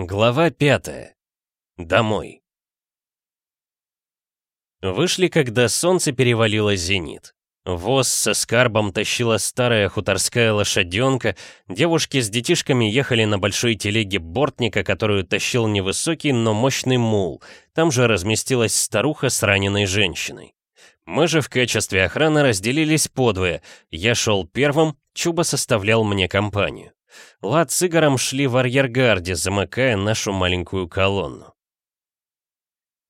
Глава пятая. Домой. Вышли, когда солнце перевалило зенит. Воз со скарбом тащила старая хуторская лошаденка, девушки с детишками ехали на большой телеге бортника, которую тащил невысокий, но мощный мул. Там же разместилась старуха с раненой женщиной. Мы же в качестве охраны разделились подвое. Я шел первым, Чуба составлял мне компанию. Лад с Игорем шли в арьергарде, замыкая нашу маленькую колонну.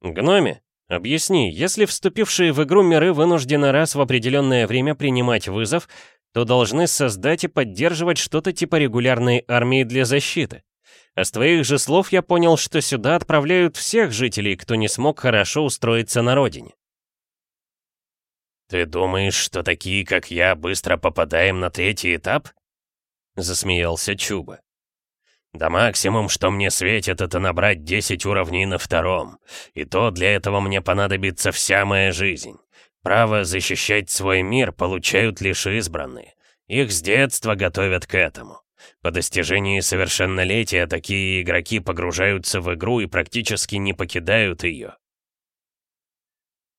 «Гноме, объясни, если вступившие в игру миры вынуждены раз в определенное время принимать вызов, то должны создать и поддерживать что-то типа регулярной армии для защиты. А с твоих же слов я понял, что сюда отправляют всех жителей, кто не смог хорошо устроиться на родине. «Ты думаешь, что такие, как я, быстро попадаем на третий этап?» Засмеялся Чуба. «Да максимум, что мне светит, это набрать 10 уровней на втором. И то для этого мне понадобится вся моя жизнь. Право защищать свой мир получают лишь избранные. Их с детства готовят к этому. По достижении совершеннолетия такие игроки погружаются в игру и практически не покидают ее.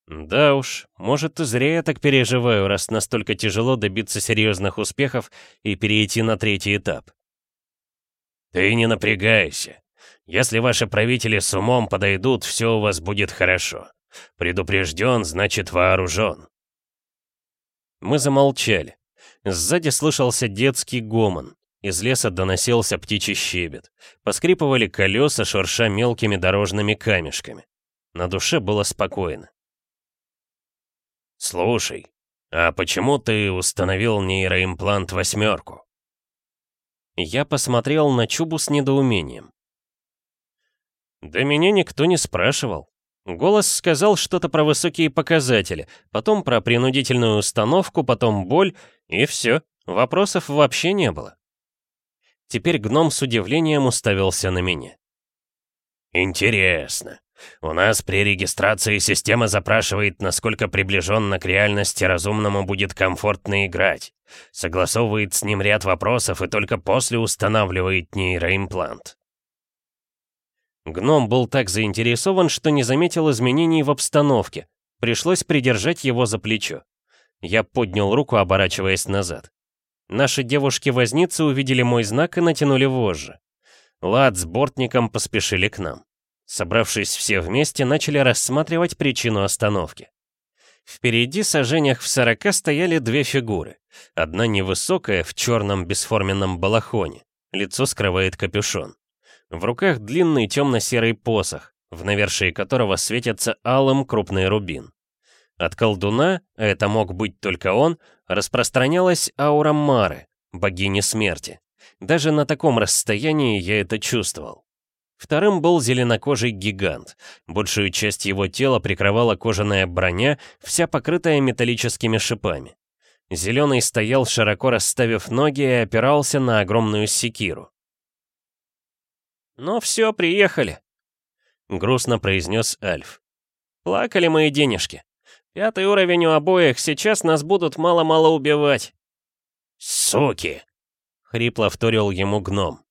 Да уж, может и зря я так переживаю, раз настолько тяжело добиться серьезных успехов и перейти на третий этап. Ты не напрягайся. Если ваши правители с умом подойдут, все у вас будет хорошо. Предупрежден, значит вооружен. Мы замолчали. Сзади слышался детский гомон. Из леса доносился птичий щебет. Поскрипывали колеса, шурша мелкими дорожными камешками. На душе было спокойно. «Слушай, а почему ты установил нейроимплант восьмерку?» Я посмотрел на Чубу с недоумением. «Да меня никто не спрашивал. Голос сказал что-то про высокие показатели, потом про принудительную установку, потом боль, и все, вопросов вообще не было». Теперь гном с удивлением уставился на меня. «Интересно. У нас при регистрации система запрашивает, насколько приближенно к реальности разумному будет комфортно играть. Согласовывает с ним ряд вопросов и только после устанавливает нейроимплант. Гном был так заинтересован, что не заметил изменений в обстановке. Пришлось придержать его за плечо. Я поднял руку, оборачиваясь назад. Наши девушки-возницы увидели мой знак и натянули вожжи. Лад с бортником поспешили к нам. Собравшись все вместе, начали рассматривать причину остановки. Впереди, сожжениях в сорока, стояли две фигуры. Одна невысокая, в черном бесформенном балахоне. Лицо скрывает капюшон. В руках длинный темно-серый посох, в навершии которого светится алым крупный рубин. От колдуна, а это мог быть только он, распространялась аура Мары, богини смерти. Даже на таком расстоянии я это чувствовал. Вторым был зеленокожий гигант. Большую часть его тела прикрывала кожаная броня, вся покрытая металлическими шипами. Зеленый стоял, широко расставив ноги и опирался на огромную секиру. «Ну все, приехали», — грустно произнес Альф. «Плакали мои денежки. Пятый уровень у обоих, сейчас нас будут мало-мало убивать». «Суки!» — хрипло вторил ему гном.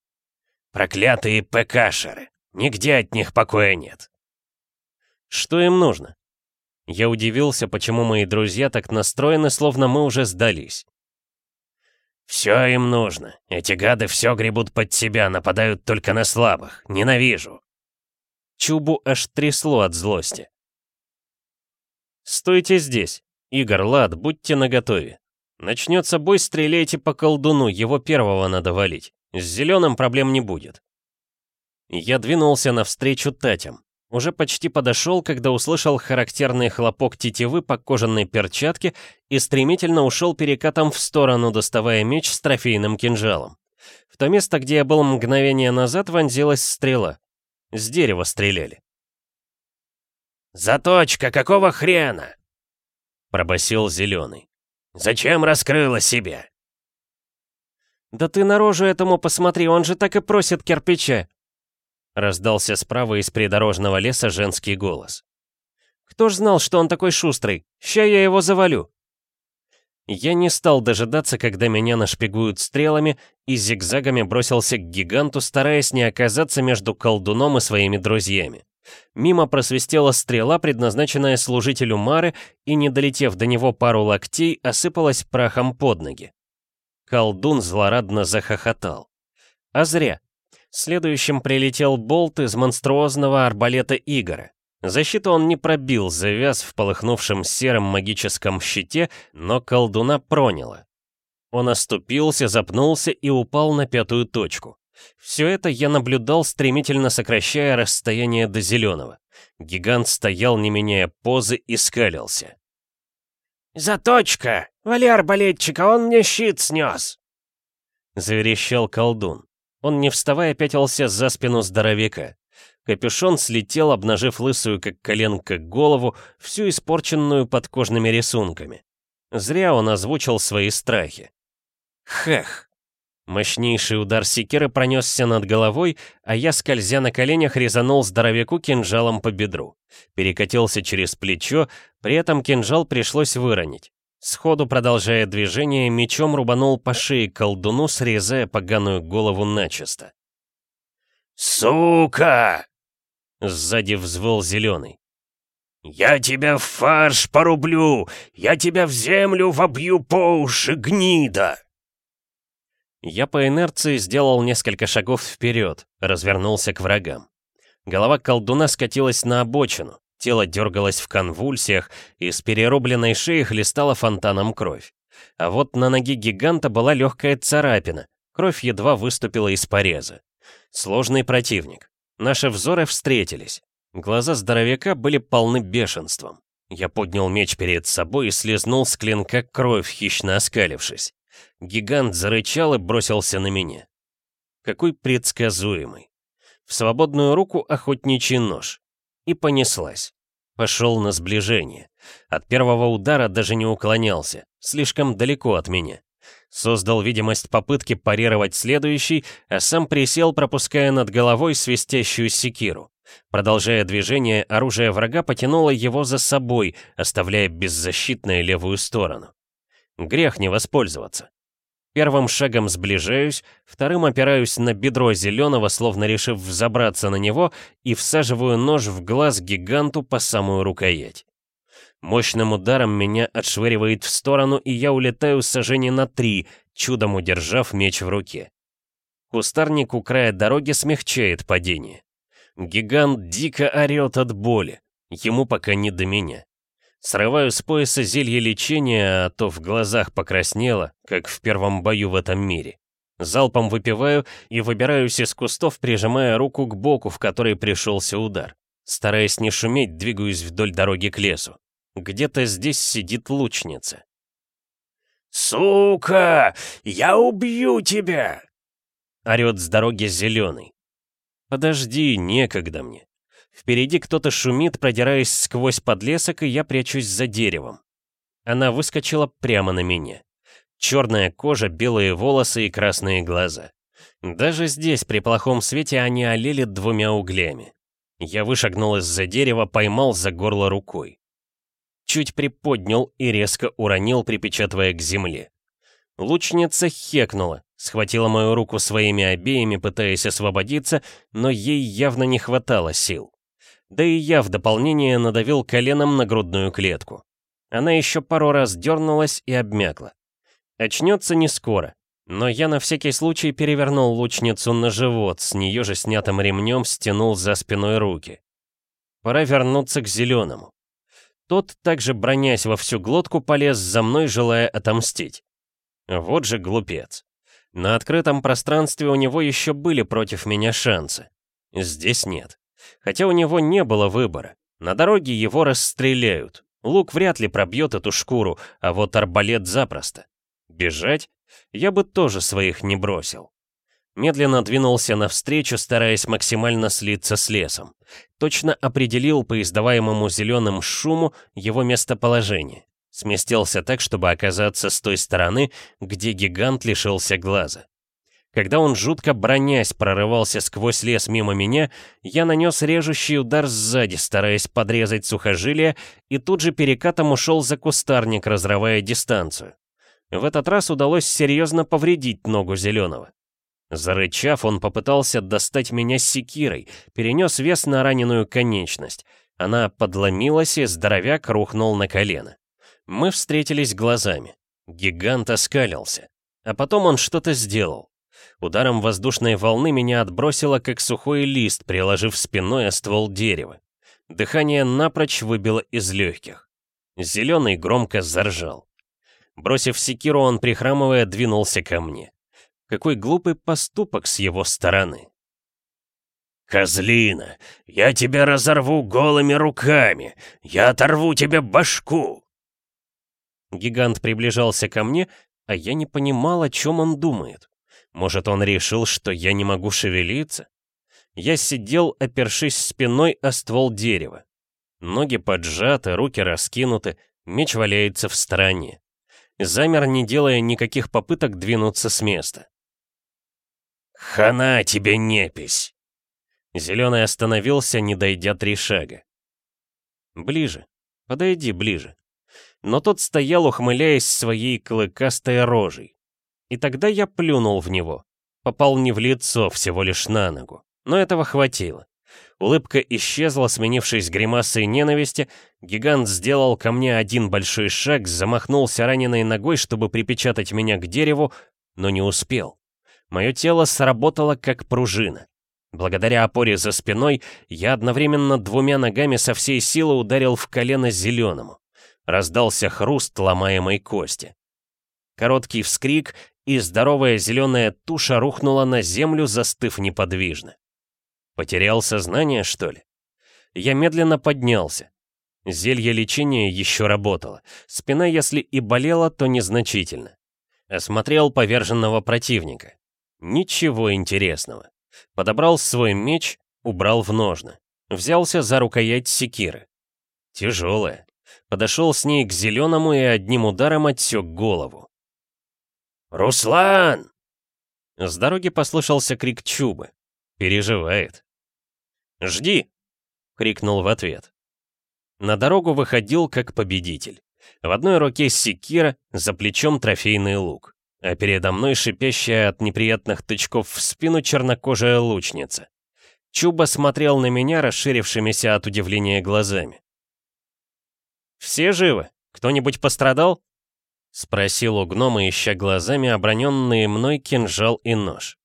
Проклятые ПКшеры. Нигде от них покоя нет. Что им нужно? Я удивился, почему мои друзья так настроены, словно мы уже сдались. «Все им нужно. Эти гады все гребут под себя, нападают только на слабых. Ненавижу». Чубу аж трясло от злости. «Стойте здесь. Игорь, Лад, будьте наготове. Начнется бой, стреляйте по колдуну, его первого надо валить. С зеленым проблем не будет. Я двинулся навстречу Татям. Уже почти подошел, когда услышал характерный хлопок тетивы по кожаной перчатке и стремительно ушел перекатом в сторону, доставая меч с трофейным кинжалом. В то место, где я был мгновение назад, вонзилась стрела. С дерева стреляли. «Заточка, какого хрена?» — пробасил Зеленый. «Зачем раскрыла себя?» «Да ты на рожу этому посмотри, он же так и просит кирпича!» Раздался справа из придорожного леса женский голос. «Кто ж знал, что он такой шустрый? Ща я его завалю!» Я не стал дожидаться, когда меня нашпигуют стрелами, и зигзагами бросился к гиганту, стараясь не оказаться между колдуном и своими друзьями. Мимо просвистела стрела, предназначенная служителю Мары, и, не долетев до него пару локтей, осыпалась прахом под ноги. Колдун злорадно захохотал. А зря. Следующим прилетел болт из монструозного арбалета Игора. Защиту он не пробил, завяз в полыхнувшем сером магическом щите, но колдуна проняло. Он оступился, запнулся и упал на пятую точку. Все это я наблюдал, стремительно сокращая расстояние до зеленого. Гигант стоял, не меняя позы, и скалился. «Заточка! Вали арбалетчика, он мне щит снес!» Заверещал колдун. Он, не вставая, пятился за спину здоровяка. Капюшон слетел, обнажив лысую, как коленка, голову, всю испорченную подкожными рисунками. Зря он озвучил свои страхи. Хех! Мощнейший удар секиры пронесся над головой, а я, скользя на коленях, резанул здоровяку кинжалом по бедру. Перекатился через плечо, при этом кинжал пришлось выронить. Сходу продолжая движение, мечом рубанул по шее колдуну, срезая поганую голову начисто. «Сука!» Сзади взвыл зеленый. «Я тебя в фарш порублю! Я тебя в землю вобью по уши, гнида!» Я по инерции сделал несколько шагов вперед, развернулся к врагам. Голова колдуна скатилась на обочину, тело дергалось в конвульсиях, и с перерубленной шеи хлестала фонтаном кровь. А вот на ноге гиганта была легкая царапина, кровь едва выступила из пореза. Сложный противник. Наши взоры встретились. Глаза здоровяка были полны бешенством. Я поднял меч перед собой и слезнул с клинка кровь, хищно оскалившись. Гигант зарычал и бросился на меня. Какой предсказуемый. В свободную руку охотничий нож. И понеслась. Пошел на сближение. От первого удара даже не уклонялся. Слишком далеко от меня. Создал видимость попытки парировать следующий, а сам присел, пропуская над головой свистящую секиру. Продолжая движение, оружие врага потянуло его за собой, оставляя беззащитной левую сторону. Грех не воспользоваться. Первым шагом сближаюсь, вторым опираюсь на бедро зеленого, словно решив взобраться на него, и всаживаю нож в глаз гиганту по самую рукоять. Мощным ударом меня отшвыривает в сторону, и я улетаю сожжение на три, чудом удержав меч в руке. Кустарник у края дороги смягчает падение. Гигант дико орет от боли. Ему пока не до меня. Срываю с пояса зелье лечения, а то в глазах покраснело, как в первом бою в этом мире. Залпом выпиваю и выбираюсь из кустов, прижимая руку к боку, в который пришелся удар. Стараясь не шуметь, двигаюсь вдоль дороги к лесу. Где-то здесь сидит лучница. «Сука! Я убью тебя!» Орет с дороги зеленый. «Подожди, некогда мне». Впереди кто-то шумит, продираясь сквозь подлесок, и я прячусь за деревом. Она выскочила прямо на меня. Черная кожа, белые волосы и красные глаза. Даже здесь, при плохом свете, они олели двумя углями. Я вышагнул из-за дерева, поймал за горло рукой чуть приподнял и резко уронил, припечатывая к земле. Лучница хекнула, схватила мою руку своими обеими, пытаясь освободиться, но ей явно не хватало сил. Да и я в дополнение надавил коленом на грудную клетку. Она еще пару раз дернулась и обмякла. Очнется не скоро, но я на всякий случай перевернул лучницу на живот, с нее же снятым ремнем стянул за спиной руки. Пора вернуться к зеленому. Тот, также бронясь во всю глотку, полез за мной, желая отомстить. Вот же глупец. На открытом пространстве у него еще были против меня шансы. Здесь нет. Хотя у него не было выбора. На дороге его расстреляют. Лук вряд ли пробьет эту шкуру, а вот арбалет запросто. Бежать? Я бы тоже своих не бросил медленно двинулся навстречу, стараясь максимально слиться с лесом. Точно определил по издаваемому зеленым шуму его местоположение. Сместился так, чтобы оказаться с той стороны, где гигант лишился глаза. Когда он, жутко бронясь, прорывался сквозь лес мимо меня, я нанес режущий удар сзади, стараясь подрезать сухожилие, и тут же перекатом ушел за кустарник, разрывая дистанцию. В этот раз удалось серьезно повредить ногу зеленого. Зарычав, он попытался достать меня секирой, перенес вес на раненую конечность. Она подломилась, и здоровяк рухнул на колено. Мы встретились глазами. Гигант оскалился. А потом он что-то сделал. Ударом воздушной волны меня отбросило, как сухой лист, приложив спиной о ствол дерева. Дыхание напрочь выбило из легких. Зеленый громко заржал. Бросив секиру, он, прихрамывая, двинулся ко мне. Какой глупый поступок с его стороны. «Козлина, я тебя разорву голыми руками! Я оторву тебе башку!» Гигант приближался ко мне, а я не понимал, о чем он думает. Может, он решил, что я не могу шевелиться? Я сидел, опершись спиной о ствол дерева. Ноги поджаты, руки раскинуты, меч валяется в стороне. Замер, не делая никаких попыток двинуться с места. «Хана тебе непись!» Зеленый остановился, не дойдя три шага. «Ближе. Подойди ближе». Но тот стоял, ухмыляясь своей клыкастой рожей. И тогда я плюнул в него. Попал не в лицо, всего лишь на ногу. Но этого хватило. Улыбка исчезла, сменившись гримасой ненависти. Гигант сделал ко мне один большой шаг, замахнулся раненой ногой, чтобы припечатать меня к дереву, но не успел. Мое тело сработало как пружина. Благодаря опоре за спиной, я одновременно двумя ногами со всей силы ударил в колено зеленому. Раздался хруст ломаемой кости. Короткий вскрик, и здоровая зеленая туша рухнула на землю, застыв неподвижно. Потерял сознание, что ли? Я медленно поднялся. Зелье лечения еще работало. Спина, если и болела, то незначительно. Осмотрел поверженного противника. Ничего интересного. Подобрал свой меч, убрал в ножны. Взялся за рукоять секиры. Тяжелая. Подошел с ней к зеленому и одним ударом отсек голову. «Руслан!» С дороги послышался крик Чубы. Переживает. «Жди!» — крикнул в ответ. На дорогу выходил как победитель. В одной руке секира, за плечом трофейный лук, а передо мной шипящая от неприятных тычков в спину чернокожая лучница. Чуба смотрел на меня расширившимися от удивления глазами. «Все живы? Кто-нибудь пострадал?» — спросил у гнома, ища глазами оброненные мной кинжал и нож.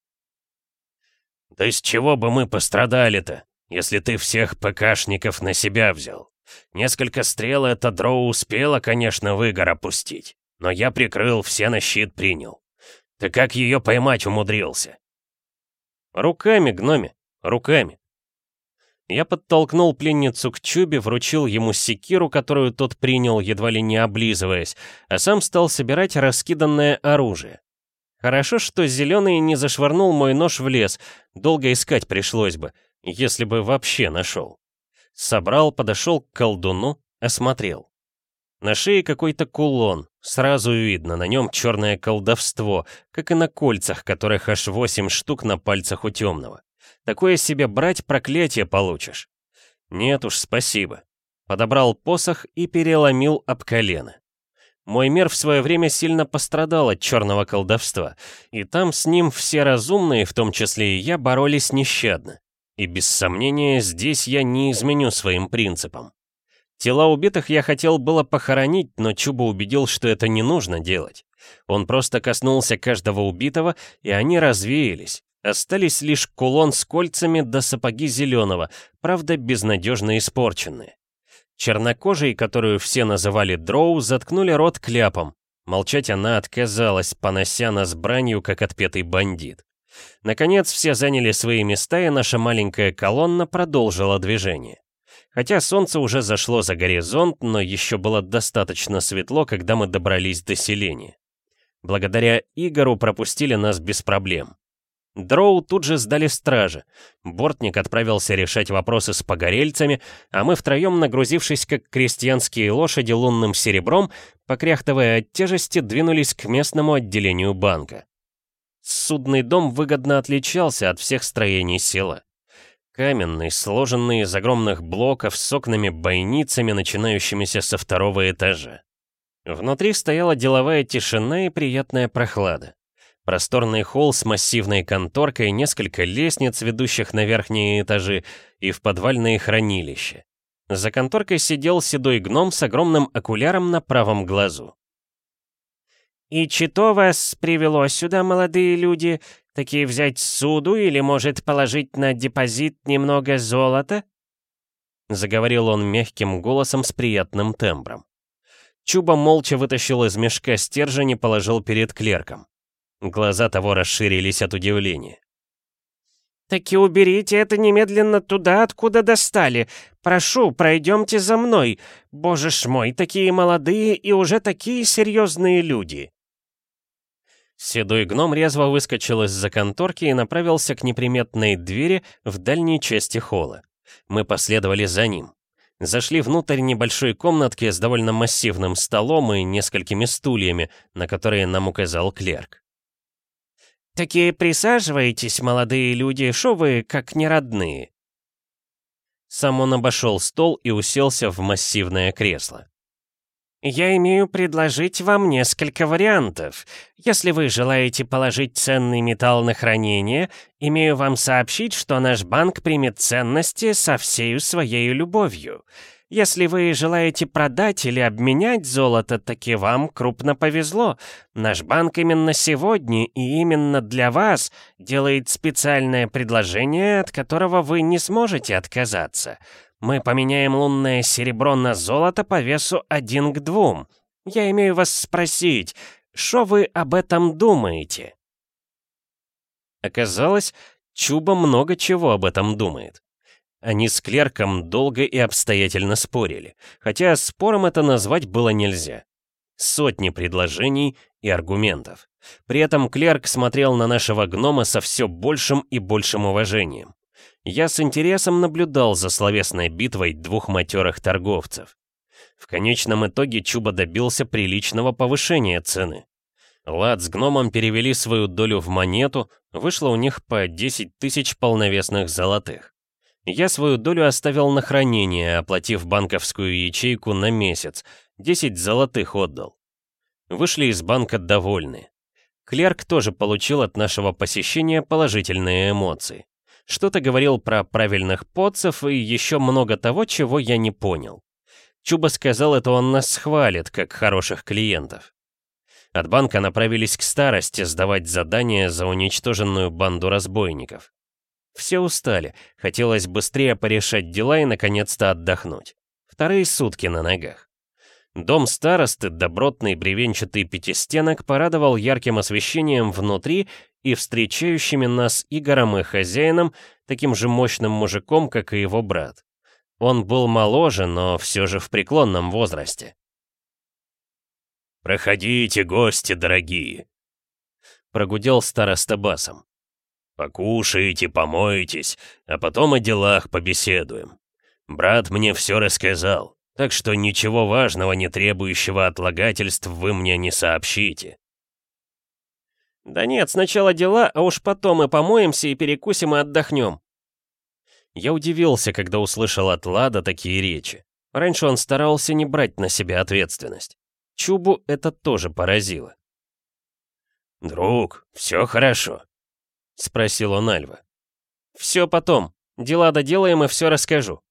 «Да из чего бы мы пострадали-то, если ты всех ПКшников на себя взял? Несколько стрел это дроу успела, конечно, в Игорь опустить, но я прикрыл, все на щит принял. Ты как ее поймать умудрился?» «Руками, гноме, руками. Я подтолкнул пленницу к Чубе, вручил ему секиру, которую тот принял, едва ли не облизываясь, а сам стал собирать раскиданное оружие. Хорошо, что Зеленый не зашвырнул мой нож в лес, долго искать пришлось бы, если бы вообще нашел. Собрал, подошел к колдуну, осмотрел. На шее какой-то кулон, сразу видно, на нем черное колдовство, как и на кольцах, которых аж восемь штук на пальцах у темного. Такое себе брать проклятие получишь. Нет уж, спасибо. Подобрал посох и переломил об колено. Мой мир в свое время сильно пострадал от черного колдовства, и там с ним все разумные, в том числе и я, боролись нещадно. И без сомнения, здесь я не изменю своим принципам. Тела убитых я хотел было похоронить, но Чуба убедил, что это не нужно делать. Он просто коснулся каждого убитого, и они развеялись, Остались лишь кулон с кольцами до сапоги зеленого, правда, безнадежно испорченные. Чернокожей, которую все называли Дроу, заткнули рот кляпом. Молчать она отказалась, понося нас бранью, как отпетый бандит. Наконец, все заняли свои места, и наша маленькая колонна продолжила движение. Хотя солнце уже зашло за горизонт, но еще было достаточно светло, когда мы добрались до селения. Благодаря Игору пропустили нас без проблем. Дроу тут же сдали стражи. Бортник отправился решать вопросы с погорельцами, а мы втроем, нагрузившись как крестьянские лошади лунным серебром, покряхтывая от тяжести, двинулись к местному отделению банка. Судный дом выгодно отличался от всех строений села. Каменный, сложенный из огромных блоков с окнами-бойницами, начинающимися со второго этажа. Внутри стояла деловая тишина и приятная прохлада. Просторный холл с массивной конторкой, несколько лестниц, ведущих на верхние этажи, и в подвальные хранилища. За конторкой сидел седой гном с огромным окуляром на правом глазу. «И чито вас привело сюда, молодые люди? Такие взять суду или, может, положить на депозит немного золота?» Заговорил он мягким голосом с приятным тембром. Чуба молча вытащил из мешка стержень и положил перед клерком. Глаза того расширились от удивления. «Таки уберите это немедленно туда, откуда достали. Прошу, пройдемте за мной. Боже ж мой, такие молодые и уже такие серьезные люди!» Седой гном резво выскочил из-за конторки и направился к неприметной двери в дальней части холла. Мы последовали за ним. Зашли внутрь небольшой комнатки с довольно массивным столом и несколькими стульями, на которые нам указал клерк. «Такие присаживайтесь, молодые люди, шо вы как неродные?» Сам он обошел стол и уселся в массивное кресло. «Я имею предложить вам несколько вариантов. Если вы желаете положить ценный металл на хранение, имею вам сообщить, что наш банк примет ценности со всей своей любовью. Если вы желаете продать или обменять золото, таки вам крупно повезло. Наш банк именно сегодня и именно для вас делает специальное предложение, от которого вы не сможете отказаться. Мы поменяем лунное серебро на золото по весу один к двум. Я имею вас спросить, что вы об этом думаете?» Оказалось, Чуба много чего об этом думает. Они с клерком долго и обстоятельно спорили, хотя спором это назвать было нельзя. Сотни предложений и аргументов. При этом клерк смотрел на нашего гнома со все большим и большим уважением. Я с интересом наблюдал за словесной битвой двух матерых торговцев. В конечном итоге Чуба добился приличного повышения цены. Лад с гномом перевели свою долю в монету, вышло у них по 10 тысяч полновесных золотых. Я свою долю оставил на хранение, оплатив банковскую ячейку на месяц. 10 золотых отдал. Вышли из банка довольны. Клерк тоже получил от нашего посещения положительные эмоции. Что-то говорил про правильных подцев и еще много того, чего я не понял. Чуба сказал, это он нас хвалит, как хороших клиентов. От банка направились к старости сдавать задания за уничтоженную банду разбойников. Все устали, хотелось быстрее порешать дела и наконец-то отдохнуть. Вторые сутки на ногах. Дом старосты, добротный бревенчатый пятистенок, порадовал ярким освещением внутри и встречающими нас Игором и хозяином, таким же мощным мужиком, как и его брат. Он был моложе, но все же в преклонном возрасте. «Проходите, гости дорогие!» Прогудел староста басом. Покушаете, помоетесь, а потом о делах побеседуем. Брат мне все рассказал, так что ничего важного, не требующего отлагательств, вы мне не сообщите». «Да нет, сначала дела, а уж потом мы помоемся и перекусим и отдохнем». Я удивился, когда услышал от Лада такие речи. Раньше он старался не брать на себя ответственность. Чубу это тоже поразило. «Друг, все хорошо. — спросил он Альва. «Все потом. Дела доделаем и все расскажу».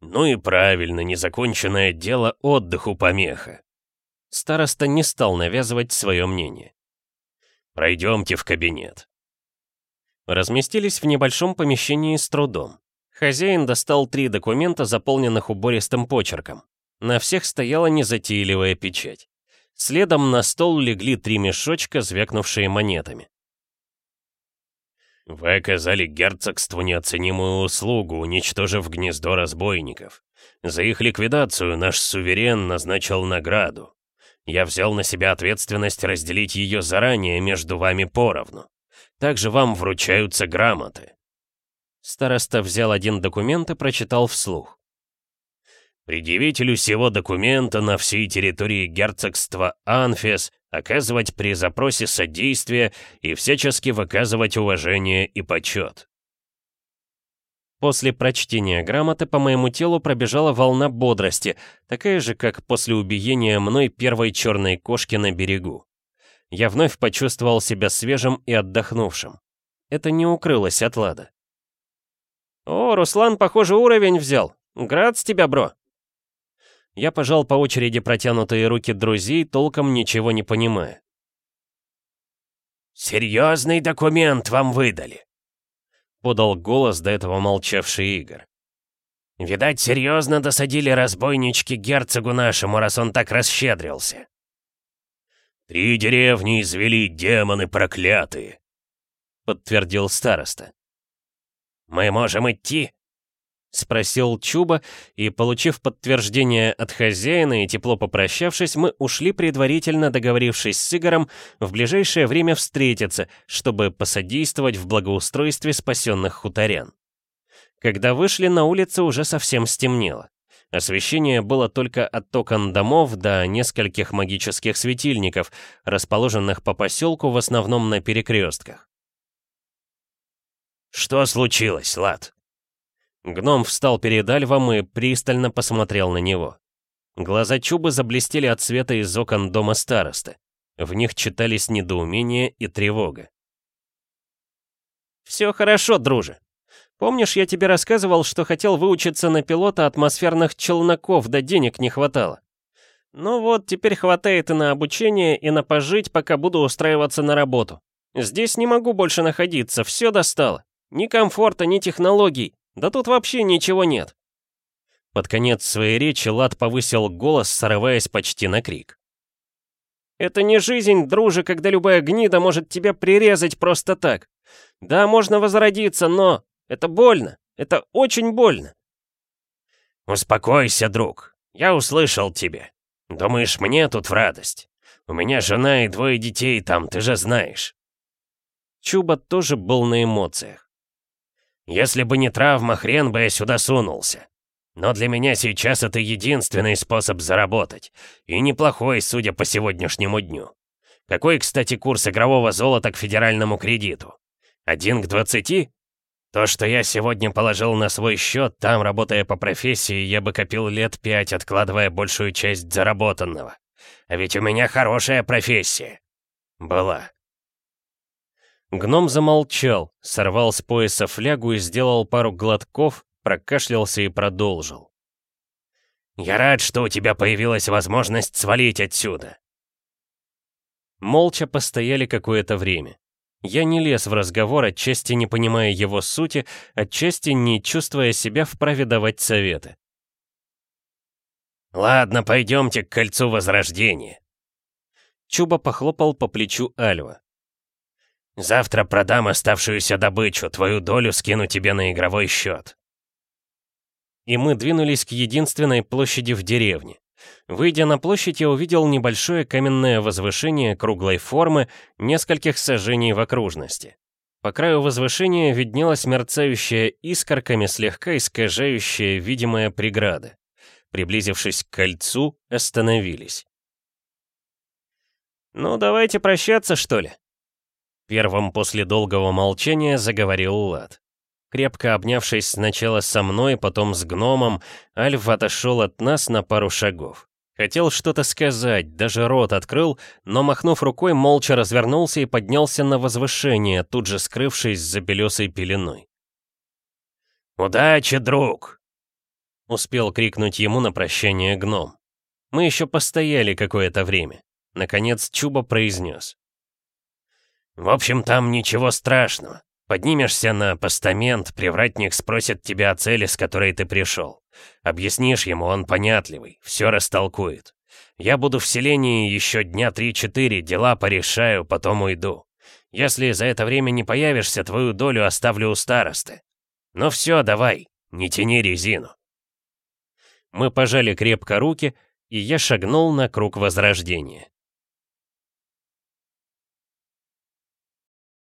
«Ну и правильно, незаконченное дело отдыху помеха». Староста не стал навязывать свое мнение. «Пройдемте в кабинет». Разместились в небольшом помещении с трудом. Хозяин достал три документа, заполненных убористым почерком. На всех стояла незатейливая печать. Следом на стол легли три мешочка, звякнувшие монетами. Вы оказали герцогству неоценимую услугу, уничтожив гнездо разбойников. За их ликвидацию наш суверен назначил награду. Я взял на себя ответственность разделить ее заранее между вами поровну. Также вам вручаются грамоты. Староста взял один документ и прочитал вслух. Предъявителю сего документа на всей территории герцогства Анфес оказывать при запросе содействие и всячески выказывать уважение и почет. После прочтения грамоты по моему телу пробежала волна бодрости, такая же, как после убиения мной первой черной кошки на берегу. Я вновь почувствовал себя свежим и отдохнувшим. Это не укрылось от Лада. «О, Руслан, похоже, уровень взял. Град с тебя, бро!» Я пожал по очереди протянутые руки друзей, толком ничего не понимая. «Серьезный документ вам выдали», — подал голос до этого молчавший Игорь. «Видать, серьезно досадили разбойнички герцогу нашему, раз он так расщедрился». «Три деревни извели демоны проклятые», — подтвердил староста. «Мы можем идти?» — спросил Чуба, и, получив подтверждение от хозяина и тепло попрощавшись, мы ушли, предварительно договорившись с Игорем в ближайшее время встретиться, чтобы посодействовать в благоустройстве спасенных хуторян. Когда вышли, на улице уже совсем стемнело. Освещение было только от окон домов до нескольких магических светильников, расположенных по поселку в основном на перекрестках. «Что случилось, Лад?» Гном встал перед Альвом и пристально посмотрел на него. Глаза Чубы заблестели от света из окон дома старосты. В них читались недоумение и тревога. «Все хорошо, друже. Помнишь, я тебе рассказывал, что хотел выучиться на пилота атмосферных челноков, да денег не хватало? Ну вот, теперь хватает и на обучение, и на пожить, пока буду устраиваться на работу. Здесь не могу больше находиться, все достало. Ни комфорта, ни технологий. Да тут вообще ничего нет. Под конец своей речи Лад повысил голос, срываясь почти на крик. «Это не жизнь, друже, когда любая гнида может тебя прирезать просто так. Да, можно возродиться, но это больно. Это очень больно». «Успокойся, друг. Я услышал тебя. Думаешь, мне тут в радость? У меня жена и двое детей там, ты же знаешь». Чуба тоже был на эмоциях. Если бы не травма, хрен бы я сюда сунулся. Но для меня сейчас это единственный способ заработать. И неплохой, судя по сегодняшнему дню. Какой, кстати, курс игрового золота к федеральному кредиту? Один к двадцати? То, что я сегодня положил на свой счет, там, работая по профессии, я бы копил лет пять, откладывая большую часть заработанного. А ведь у меня хорошая профессия. Была. Гном замолчал, сорвал с пояса флягу и сделал пару глотков, прокашлялся и продолжил. «Я рад, что у тебя появилась возможность свалить отсюда». Молча постояли какое-то время. Я не лез в разговор, отчасти не понимая его сути, отчасти не чувствуя себя вправе давать советы. «Ладно, пойдемте к кольцу Возрождения». Чуба похлопал по плечу Альва. Завтра продам оставшуюся добычу, твою долю скину тебе на игровой счет. И мы двинулись к единственной площади в деревне. Выйдя на площадь, я увидел небольшое каменное возвышение круглой формы, нескольких сажений в окружности. По краю возвышения виднелась мерцающая искорками слегка искажающая видимая преграда. Приблизившись к кольцу, остановились. «Ну, давайте прощаться, что ли?» Первым после долгого молчания заговорил Лад. Крепко обнявшись сначала со мной, потом с гномом, Альф отошел от нас на пару шагов. Хотел что-то сказать, даже рот открыл, но, махнув рукой, молча развернулся и поднялся на возвышение, тут же скрывшись за белесой пеленой. «Удачи, друг!» — успел крикнуть ему на прощание гном. Мы еще постояли какое-то время. Наконец Чуба произнес. В общем, там ничего страшного. Поднимешься на постамент, привратник спросит тебя о цели, с которой ты пришел. Объяснишь ему, он понятливый, все растолкует. Я буду в селении еще дня три-четыре, дела порешаю, потом уйду. Если за это время не появишься, твою долю оставлю у старосты. Ну все, давай, не тяни резину. Мы пожали крепко руки, и я шагнул на круг возрождения.